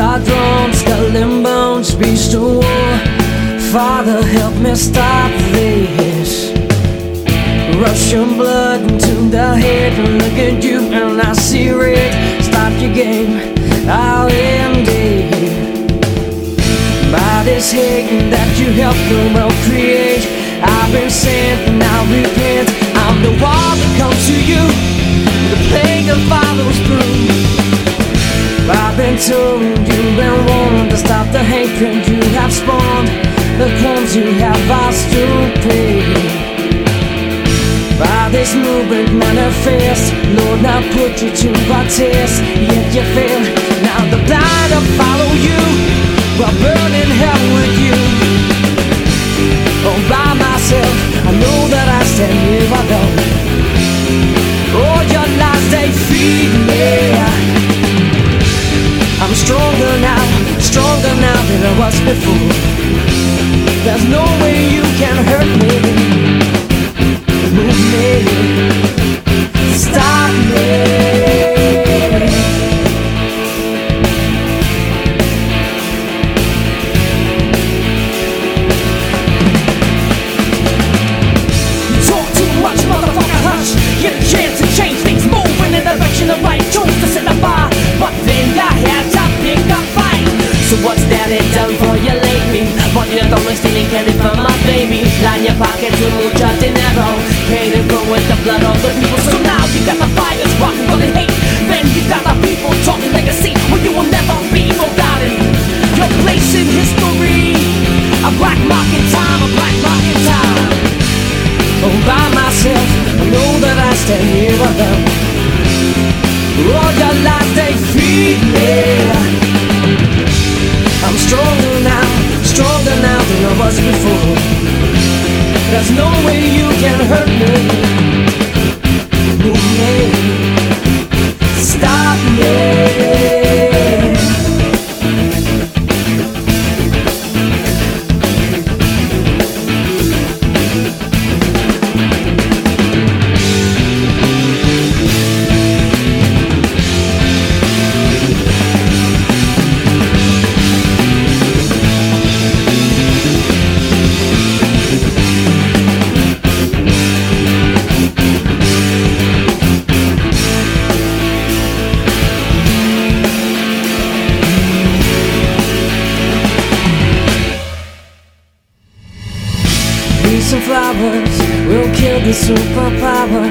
are drawn, skull and bones, beast to war. Father, help me stop this. Russian blood into the head. Look at you and I see red. Stop your game, I'll end it. By this hate that you helped the world create, I've been sent and I repent. I'm the wall that comes to you, the plague that follows through. Told you've been warned to stop the hatred you have spawned, the crimes you have asked to pay. By this movement manifest, Lord, now put you to a test, yet you fail. Now the blind will follow you, while burning hell with you. All by myself, I know that I stand here alone. All your lies they feed me. I'm stronger now, stronger now than I was before. There's no way you can hurt me, move me, So what's that it done for you lately? But you're always stealing candy from my baby. Line your pockets with mucho dinero. Paid and go with the blood of the people. So now you got the fighters rocking for the hate. Then you got the people talking legacy where you will never be forgotten. Your place in history. A black mark in time, a black mark in time. All by myself, I know that I stand here alone. All your lies they feed me. Hurt will kill the superpower.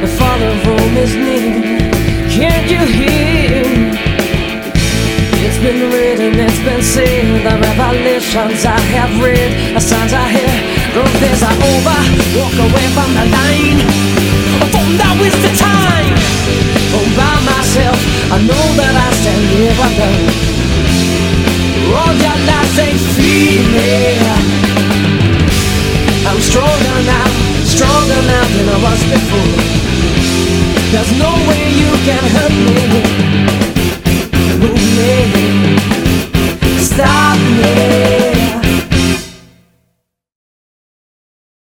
The fall of Rome is near. Can't you hear? It's been written, it's been said. The revelations I have read, the signs I hear. Those days are over. Walk away from the line. Was before. There's no way you can hurt me.